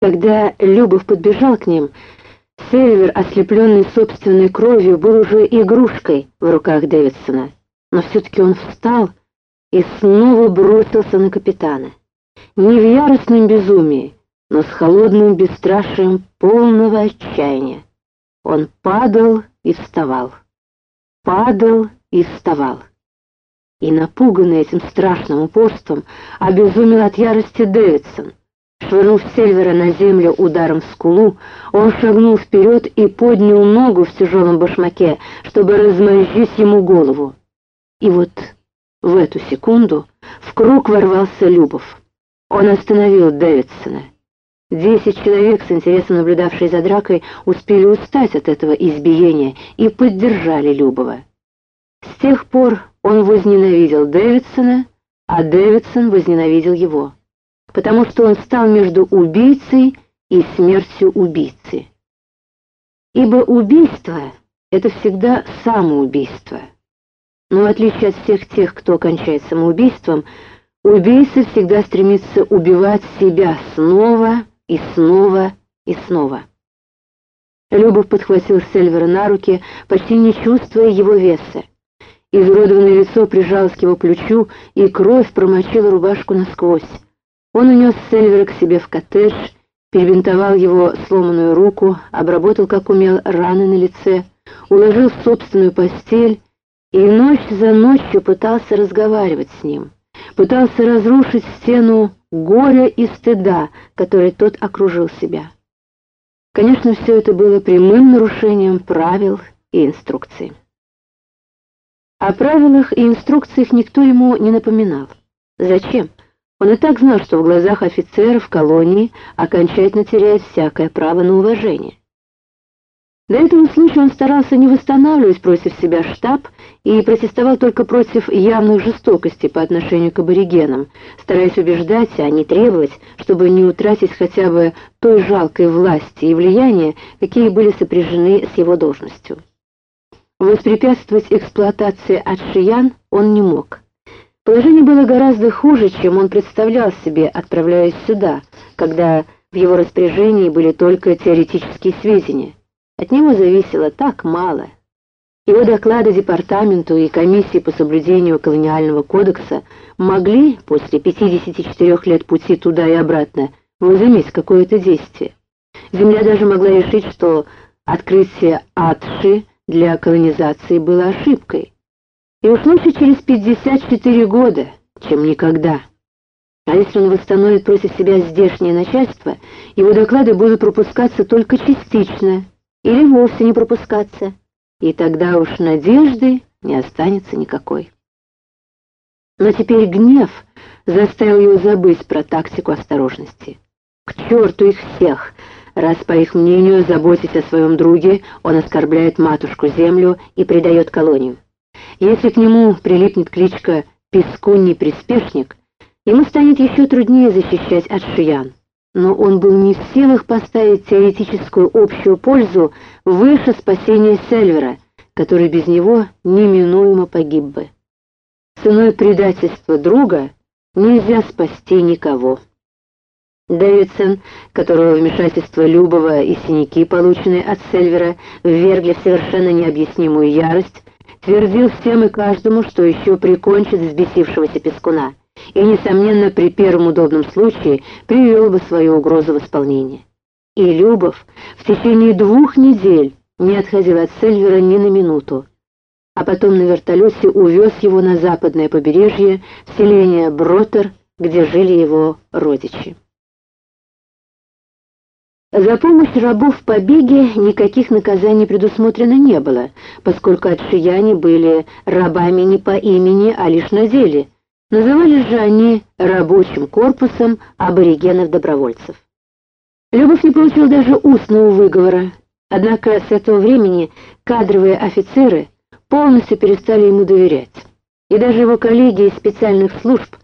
Когда Любов подбежал к ним, Север, ослепленный собственной кровью, был уже игрушкой в руках Дэвидсона. Но все-таки он встал и снова бросился на капитана. Не в яростном безумии, но с холодным бесстрашием полного отчаяния. Он падал и вставал, падал и вставал. И напуганный этим страшным упорством, обезумел от ярости Дэвидсон. Швырнув Сельвера на землю ударом в скулу, он шагнул вперед и поднял ногу в тяжелом башмаке, чтобы размозжить ему голову. И вот в эту секунду в круг ворвался Любов. Он остановил Дэвидсона. Десять человек, с интересом наблюдавшие за дракой, успели устать от этого избиения и поддержали Любова. С тех пор он возненавидел Дэвидсона, а Дэвидсон возненавидел его, потому что он стал между убийцей и смертью убийцы. Ибо убийство — это всегда самоубийство. Но в отличие от всех тех, кто кончает самоубийством, убийца всегда стремится убивать себя снова и снова и снова. Любов подхватил Сельвера на руки, почти не чувствуя его веса. Изуродованное лицо прижалось к его плечу, и кровь промочила рубашку насквозь. Он унес Сельвера к себе в коттедж, перебинтовал его сломанную руку, обработал, как умел, раны на лице, уложил в собственную постель и ночь за ночью пытался разговаривать с ним, пытался разрушить стену горя и стыда, которой тот окружил себя. Конечно, все это было прямым нарушением правил и инструкций. О правилах и инструкциях никто ему не напоминал. Зачем? Он и так знал, что в глазах офицеров колонии окончательно теряет всякое право на уважение. Для этого случая он старался не восстанавливать против себя штаб и протестовал только против явных жестокостей по отношению к аборигенам, стараясь убеждать, а не требовать, чтобы не утратить хотя бы той жалкой власти и влияния, какие были сопряжены с его должностью. Воспрепятствовать эксплуатации отшиян он не мог. Положение было гораздо хуже, чем он представлял себе, отправляясь сюда, когда в его распоряжении были только теоретические сведения. От него зависело так мало. Его доклады департаменту и комиссии по соблюдению колониального кодекса могли после 54 лет пути туда и обратно возыметь какое-то действие. Земля даже могла решить, что открытие Атши для колонизации было ошибкой. И уж лучше через 54 года, чем никогда. А если он восстановит против себя здешнее начальство, его доклады будут пропускаться только частично или вовсе не пропускаться, и тогда уж надежды не останется никакой. Но теперь гнев заставил его забыть про тактику осторожности. К черту их всех! раз, по их мнению, заботясь о своем друге, он оскорбляет матушку-землю и предает колонию. Если к нему прилипнет кличка «Пескунний приспешник», ему станет еще труднее защищать от шиян. Но он был не в силах поставить теоретическую общую пользу выше спасения Сельвера, который без него неминуемо погиб бы. Ценой предательства друга нельзя спасти никого. Дэвидсон, которого вмешательство Любова и синяки, полученные от Сельвера, ввергли в совершенно необъяснимую ярость, твердил всем и каждому, что еще прикончит взбесившегося пескуна, и, несомненно, при первом удобном случае привел бы свою угрозу в исполнение. И Любов в течение двух недель не отходил от Сельвера ни на минуту, а потом на вертолете увез его на западное побережье, в селение Бротер, где жили его родичи. За помощь рабов в побеге никаких наказаний предусмотрено не было, поскольку отшияне были рабами не по имени, а лишь на деле. Назывались же они рабочим корпусом аборигенов-добровольцев. Любовь не получил даже устного выговора, однако с этого времени кадровые офицеры полностью перестали ему доверять. И даже его коллеги из специальных служб,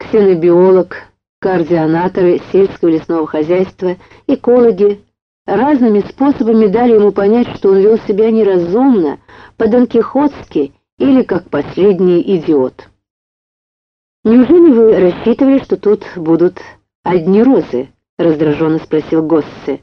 ксенобиолог, координаторы сельского лесного хозяйства, экологи, разными способами дали ему понять, что он вел себя неразумно, по-донкихотски или как последний идиот. «Неужели вы рассчитывали, что тут будут одни розы?» раздраженно спросил Госсе.